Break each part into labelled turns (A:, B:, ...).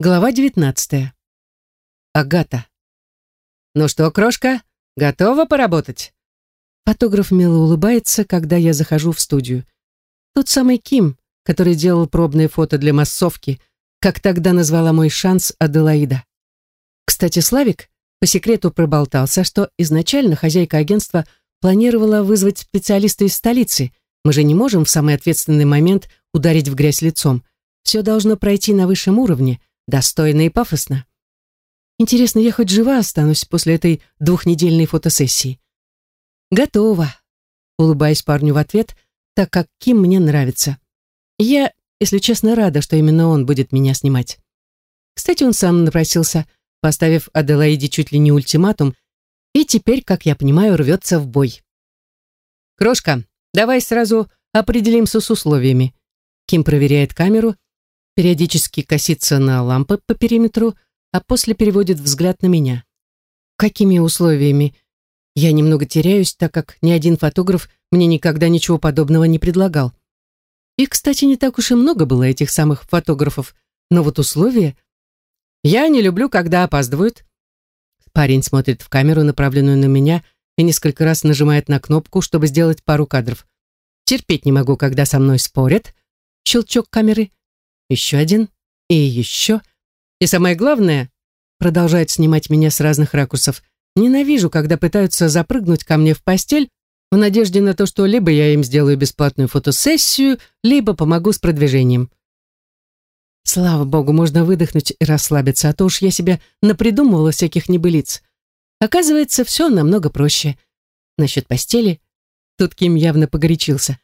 A: Глава 19. Агата. «Ну что, крошка, готова поработать?» Фотограф мило улыбается, когда я захожу в студию. Тот самый Ким, который делал пробные фото для массовки, как тогда назвала мой шанс Аделаида. Кстати, Славик по секрету проболтался, что изначально хозяйка агентства планировала вызвать специалиста из столицы. Мы же не можем в самый ответственный момент ударить в грязь лицом. Все должно пройти на высшем уровне – достойно и пафосно. Интересно, я хоть жива останусь после этой двухнедельной фотосессии? Готово. Улыбаюсь парню в ответ, так как Ким мне нравится. Я, если честно, рада, что именно он будет меня снимать. Кстати, он сам напросился, поставив Аделаиде чуть ли не ультиматум, и теперь, как я понимаю, рвется в бой. «Крошка, давай сразу определимся с условиями». Ким проверяет камеру периодически косится на лампы по периметру, а после переводит взгляд на меня. Какими условиями? Я немного теряюсь, так как ни один фотограф мне никогда ничего подобного не предлагал. Их, кстати, не так уж и много было, этих самых фотографов. Но вот условия... Я не люблю, когда опаздывают. Парень смотрит в камеру, направленную на меня, и несколько раз нажимает на кнопку, чтобы сделать пару кадров. Терпеть не могу, когда со мной спорят. Щелчок камеры еще один и еще. И самое главное, продолжает снимать меня с разных ракурсов, ненавижу, когда пытаются запрыгнуть ко мне в постель в надежде на то, что либо я им сделаю бесплатную фотосессию, либо помогу с продвижением. Слава богу, можно выдохнуть и расслабиться, а то уж я себя напридумывала всяких небылиц. Оказывается, все намного проще. Насчет постели, тут Ким явно погорячился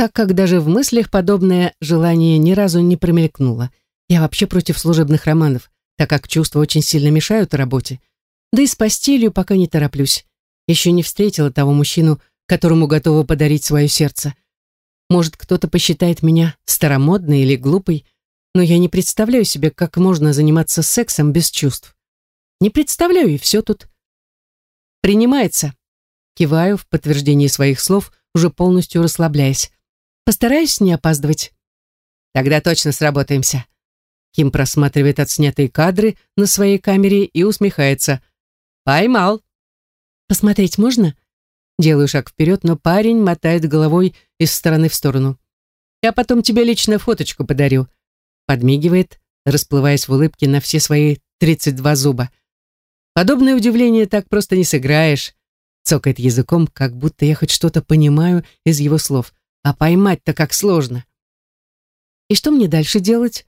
A: так как даже в мыслях подобное желание ни разу не промелькнуло. Я вообще против служебных романов, так как чувства очень сильно мешают работе. Да и с постелью пока не тороплюсь. Еще не встретила того мужчину, которому готова подарить свое сердце. Может, кто-то посчитает меня старомодной или глупой, но я не представляю себе, как можно заниматься сексом без чувств. Не представляю, и все тут. Принимается. Киваю в подтверждении своих слов, уже полностью расслабляясь. Постараюсь не опаздывать. Тогда точно сработаемся. Ким просматривает отснятые кадры на своей камере и усмехается. Поймал. Посмотреть можно? Делаю шаг вперед, но парень мотает головой из стороны в сторону. Я потом тебе лично фоточку подарю. Подмигивает, расплываясь в улыбке на все свои 32 зуба. Подобное удивление так просто не сыграешь. Цокает языком, как будто я хоть что-то понимаю из его слов. А поймать-то как сложно. И что мне дальше делать?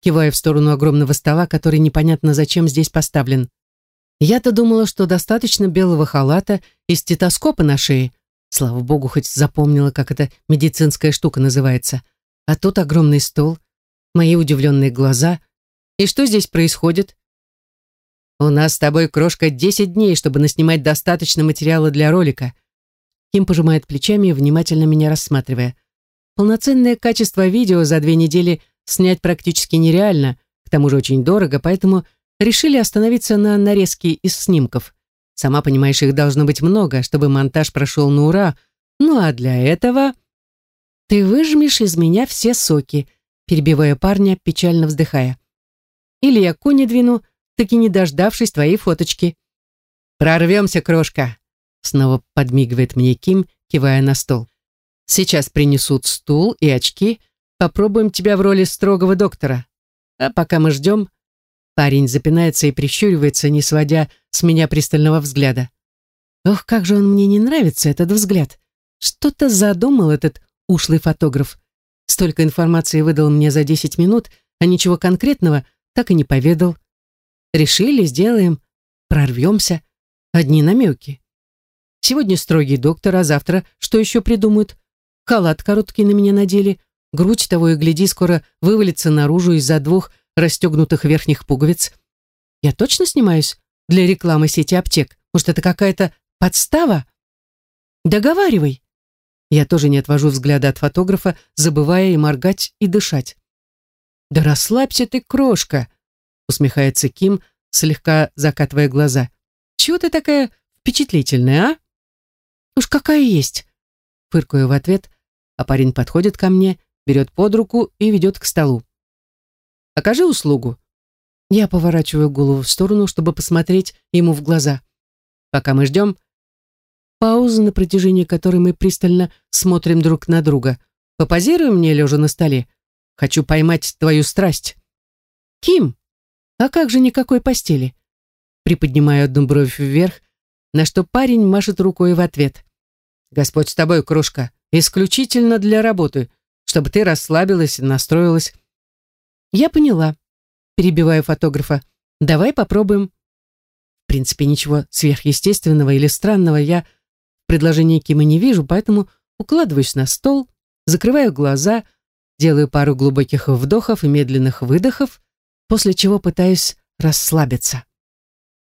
A: Кивая в сторону огромного стола, который непонятно зачем здесь поставлен. Я-то думала, что достаточно белого халата и стетоскопа на шее. Слава богу, хоть запомнила, как эта медицинская штука называется. А тут огромный стол, мои удивленные глаза. И что здесь происходит? У нас с тобой, крошка, 10 дней, чтобы наснимать достаточно материала для ролика. Ким пожимает плечами, внимательно меня рассматривая. Полноценное качество видео за две недели снять практически нереально, к тому же очень дорого, поэтому решили остановиться на нарезке из снимков. Сама понимаешь, их должно быть много, чтобы монтаж прошел на ура. Ну а для этого... Ты выжмешь из меня все соки, перебивая парня, печально вздыхая. Или я кони двину, таки не дождавшись твоей фоточки. Прорвемся, крошка. Снова подмигивает мне Ким, кивая на стол. Сейчас принесут стул и очки. Попробуем тебя в роли строгого доктора. А пока мы ждем... Парень запинается и прищуривается, не сводя с меня пристального взгляда. Ох, как же он мне не нравится, этот взгляд. Что-то задумал этот ушлый фотограф. Столько информации выдал мне за 10 минут, а ничего конкретного так и не поведал. Решили, сделаем, прорвемся. Одни намеки. Сегодня строгий доктор, а завтра что еще придумают? Халат короткий на меня надели, грудь того и гляди скоро вывалится наружу из-за двух расстегнутых верхних пуговиц. Я точно снимаюсь для рекламы сети аптек? Может, это какая-то подстава? Договаривай. Я тоже не отвожу взгляда от фотографа, забывая и моргать, и дышать. «Да расслабься ты, крошка!» усмехается Ким, слегка закатывая глаза. «Чего ты такая впечатлительная, а?» Уж какая есть. Фыркаю в ответ, а парень подходит ко мне, берет под руку и ведет к столу. Окажи услугу, Я поворачиваю голову в сторону, чтобы посмотреть ему в глаза. Пока мы ждем, пауза, на протяжении которой мы пристально смотрим друг на друга. Попозируй мне, лежа на столе. Хочу поймать твою страсть. Ким, а как же никакой постели? Приподнимаю одну бровь вверх, на что парень машет рукой в ответ. Господь с тобой, кружка, исключительно для работы, чтобы ты расслабилась и настроилась. Я поняла, перебиваю фотографа. Давай попробуем. В принципе, ничего сверхъестественного или странного я в предложении Кима не вижу, поэтому укладываюсь на стол, закрываю глаза, делаю пару глубоких вдохов и медленных выдохов, после чего пытаюсь расслабиться.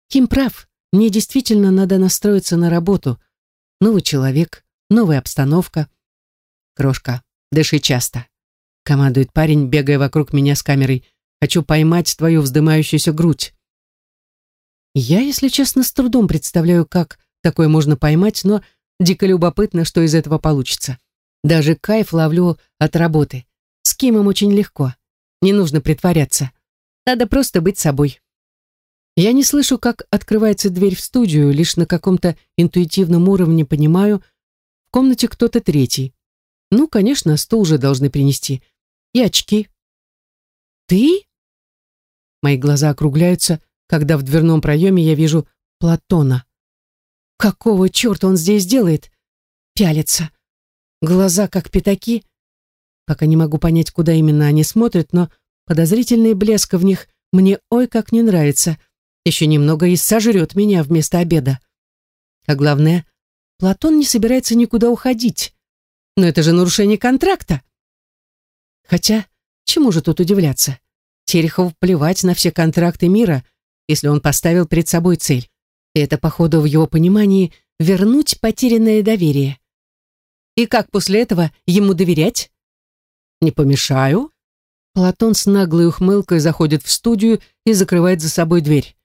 A: Ким прав, мне действительно надо настроиться на работу. Новый человек, новая обстановка. Крошка, дыши часто. Командует парень, бегая вокруг меня с камерой. Хочу поймать твою вздымающуюся грудь. Я, если честно, с трудом представляю, как такое можно поймать, но дико любопытно, что из этого получится. Даже кайф ловлю от работы. С Кимом очень легко. Не нужно притворяться. Надо просто быть собой. Я не слышу, как открывается дверь в студию, лишь на каком-то интуитивном уровне понимаю, в комнате кто-то третий. Ну, конечно, стул уже должны принести. И очки. Ты? Мои глаза округляются, когда в дверном проеме я вижу Платона. Какого черта он здесь делает? Пялится. Глаза как пятаки. Пока не могу понять, куда именно они смотрят, но подозрительный блеск в них мне ой как не нравится. Еще немного и сожрет меня вместо обеда. А главное, Платон не собирается никуда уходить. Но это же нарушение контракта. Хотя, чему же тут удивляться? Терехову плевать на все контракты мира, если он поставил перед собой цель. И это, походу, в его понимании вернуть потерянное доверие. И как после этого ему доверять? Не помешаю. Платон с наглой ухмылкой заходит в студию и закрывает за собой дверь.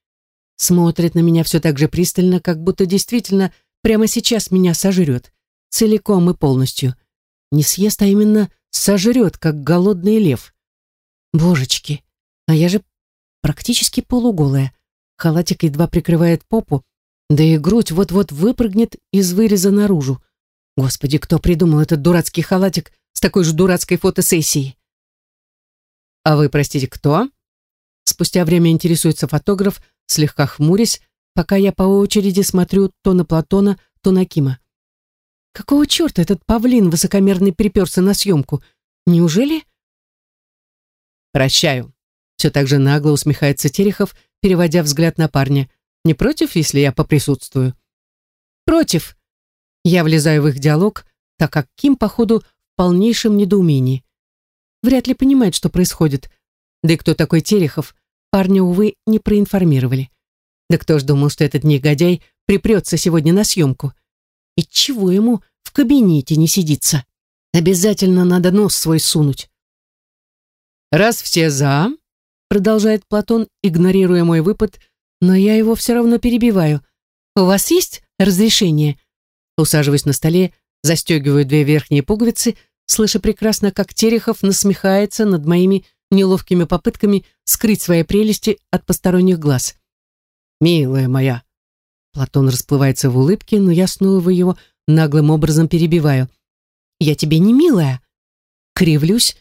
A: Смотрит на меня все так же пристально, как будто действительно прямо сейчас меня сожрет. Целиком и полностью. Не съест, а именно сожрет, как голодный лев. Божечки, а я же практически полуголая. Халатик едва прикрывает попу, да и грудь вот-вот выпрыгнет из выреза наружу. Господи, кто придумал этот дурацкий халатик с такой же дурацкой фотосессией? А вы, простите, кто? Спустя время интересуется фотограф, слегка хмурясь, пока я по очереди смотрю то на Платона, то на Кима. Какого черта этот павлин высокомерный приперся на съемку? Неужели? Прощаю. Все так же нагло усмехается Терехов, переводя взгляд на парня. Не против, если я поприсутствую? Против, я влезаю в их диалог, так как Ким, походу, в полнейшем недоумении. Вряд ли понимает, что происходит. Да и кто такой Терехов, парня, увы, не проинформировали. Да кто ж думал, что этот негодяй припрется сегодня на съемку? И чего ему в кабинете не сидится? Обязательно надо нос свой сунуть. «Раз все за», — продолжает Платон, игнорируя мой выпад, но я его все равно перебиваю. «У вас есть разрешение?» Усаживаюсь на столе, застегиваю две верхние пуговицы, слыша прекрасно, как Терехов насмехается над моими неловкими попытками скрыть свои прелести от посторонних глаз. «Милая моя!» Платон расплывается в улыбке, но я снова его наглым образом перебиваю. «Я тебе не милая!» Кривлюсь,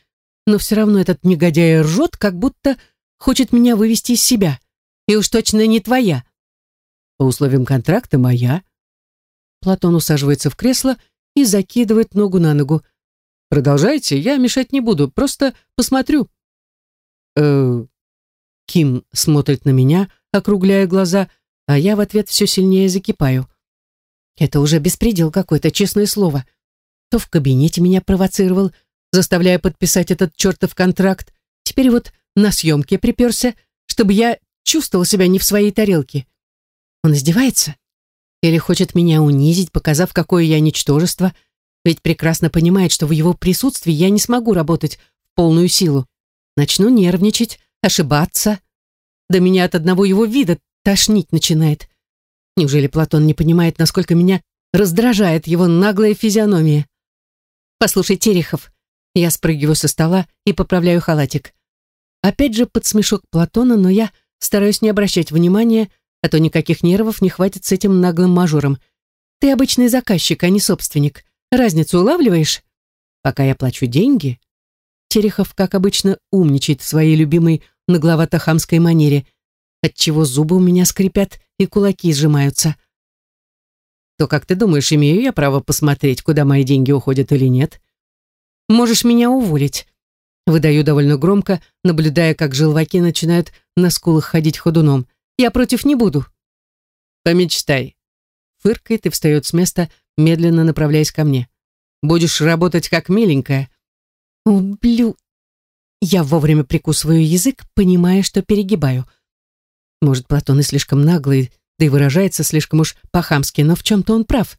A: но все равно этот негодяй ржет, как будто хочет меня вывести из себя. И уж точно не твоя. По условиям контракта моя. Платон усаживается в кресло и закидывает ногу на ногу. «Продолжайте, я мешать не буду, просто посмотрю». «Э, Ким смотрит на меня, округляя глаза, а я в ответ все сильнее закипаю. Это уже беспредел какой-то, честное слово. То в кабинете меня провоцировал, заставляя подписать этот чертов контракт, теперь вот на съемке приперся, чтобы я чувствовал себя не в своей тарелке. Он издевается? Или хочет меня унизить, показав, какое я ничтожество, ведь прекрасно понимает, что в его присутствии я не смогу работать в полную силу. Начну нервничать, ошибаться. Да меня от одного его вида тошнить начинает. Неужели Платон не понимает, насколько меня раздражает его наглая физиономия? Послушай, Терехов, я спрыгиваю со стола и поправляю халатик. Опять же под смешок Платона, но я стараюсь не обращать внимания, а то никаких нервов не хватит с этим наглым мажором. Ты обычный заказчик, а не собственник. Разницу улавливаешь? Пока я плачу деньги... Терехов, как обычно, умничает в своей любимой нагловато-хамской манере, отчего зубы у меня скрипят и кулаки сжимаются. То как ты думаешь, имею я право посмотреть, куда мои деньги уходят или нет? Можешь меня уволить. Выдаю довольно громко, наблюдая, как желваки начинают на скулах ходить ходуном. Я против не буду. Помечтай. Фыркает и встает с места, медленно направляясь ко мне. Будешь работать как миленькая. Ублю... Я вовремя прикусываю язык, понимая, что перегибаю. Может, Платон и слишком наглый, да и выражается слишком уж по-хамски, но в чем-то он прав.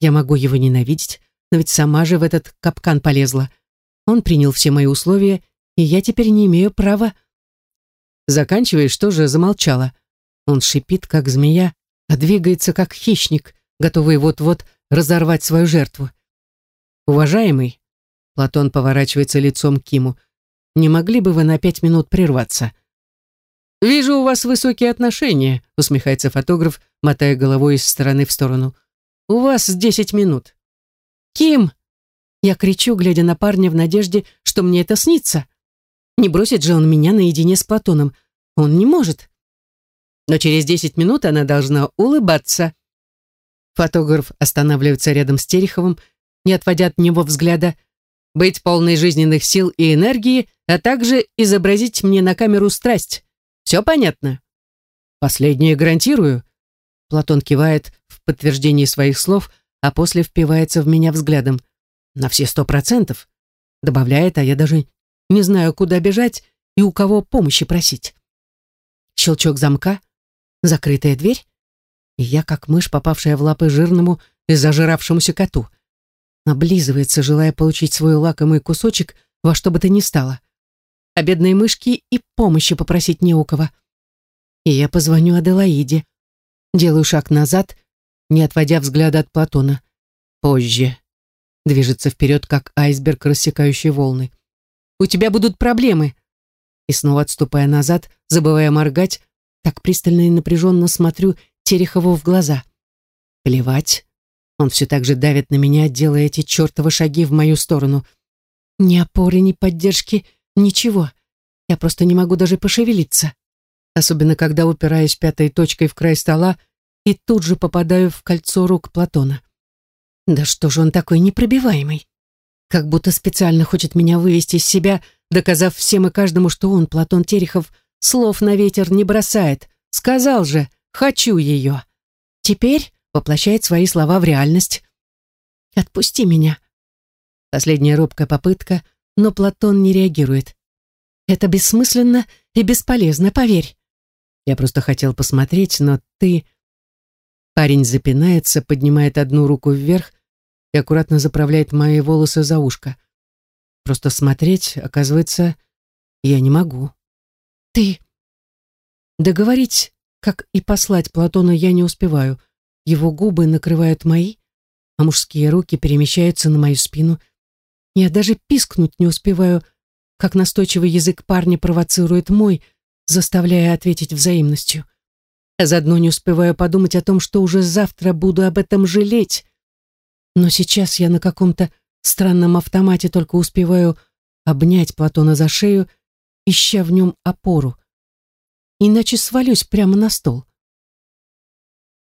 A: Я могу его ненавидеть, но ведь сама же в этот капкан полезла. Он принял все мои условия, и я теперь не имею права. Заканчиваешь, что же замолчала. Он шипит, как змея, а двигается, как хищник, готовый вот-вот разорвать свою жертву. Уважаемый, Платон поворачивается лицом к Киму, не могли бы вы на пять минут прерваться? «Вижу, у вас высокие отношения», усмехается фотограф, мотая головой из стороны в сторону. «У вас десять минут». «Ким!» Я кричу, глядя на парня в надежде, что мне это снится. Не бросит же он меня наедине с Платоном. Он не может. Но через десять минут она должна улыбаться. Фотограф останавливается рядом с Тереховым, не отводя от него взгляда, быть полной жизненных сил и энергии, а также изобразить мне на камеру страсть. Все понятно? Последнее гарантирую. Платон кивает в подтверждении своих слов, а после впивается в меня взглядом. На все сто процентов. Добавляет, а я даже не знаю, куда бежать и у кого помощи просить. Щелчок замка, закрытая дверь, и я, как мышь, попавшая в лапы жирному и зажиравшемуся коту. Облизывается, желая получить свой лакомый кусочек во что бы то ни стало а бедной мышке и помощи попросить не у кого. И я позвоню Аделаиде. Делаю шаг назад, не отводя взгляда от Платона. Позже. Движется вперед, как айсберг, рассекающий волны. «У тебя будут проблемы!» И снова отступая назад, забывая моргать, так пристально и напряженно смотрю Терехову в глаза. Плевать. Он все так же давит на меня, делая эти чертовы шаги в мою сторону. Ни опоры, ни поддержки — Ничего. Я просто не могу даже пошевелиться. Особенно, когда упираюсь пятой точкой в край стола и тут же попадаю в кольцо рук Платона. Да что же он такой непробиваемый? Как будто специально хочет меня вывести из себя, доказав всем и каждому, что он, Платон Терехов, слов на ветер не бросает. Сказал же, хочу ее. Теперь воплощает свои слова в реальность. «Отпусти меня». Последняя робкая попытка — но Платон не реагирует. Это бессмысленно и бесполезно, поверь. Я просто хотел посмотреть, но ты... Парень запинается, поднимает одну руку вверх и аккуратно заправляет мои волосы за ушко. Просто смотреть, оказывается, я не могу. Ты... Договорить, как и послать Платона, я не успеваю. Его губы накрывают мои, а мужские руки перемещаются на мою спину, я даже пискнуть не успеваю, как настойчивый язык парня провоцирует мой, заставляя ответить взаимностью. А заодно не успеваю подумать о том, что уже завтра буду об этом жалеть. Но сейчас я на каком-то странном автомате только успеваю обнять Платона за шею, ища в нем опору. Иначе свалюсь прямо на стол.